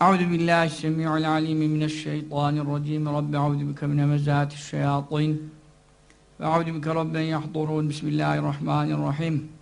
أعوذ بالله السميع العليم من الشيطان الرجيم. رب أعوذ بك من مزات الشياطين. وأعوذ بك رب أن يحضرون. بسم الله الرحمن الرحيم.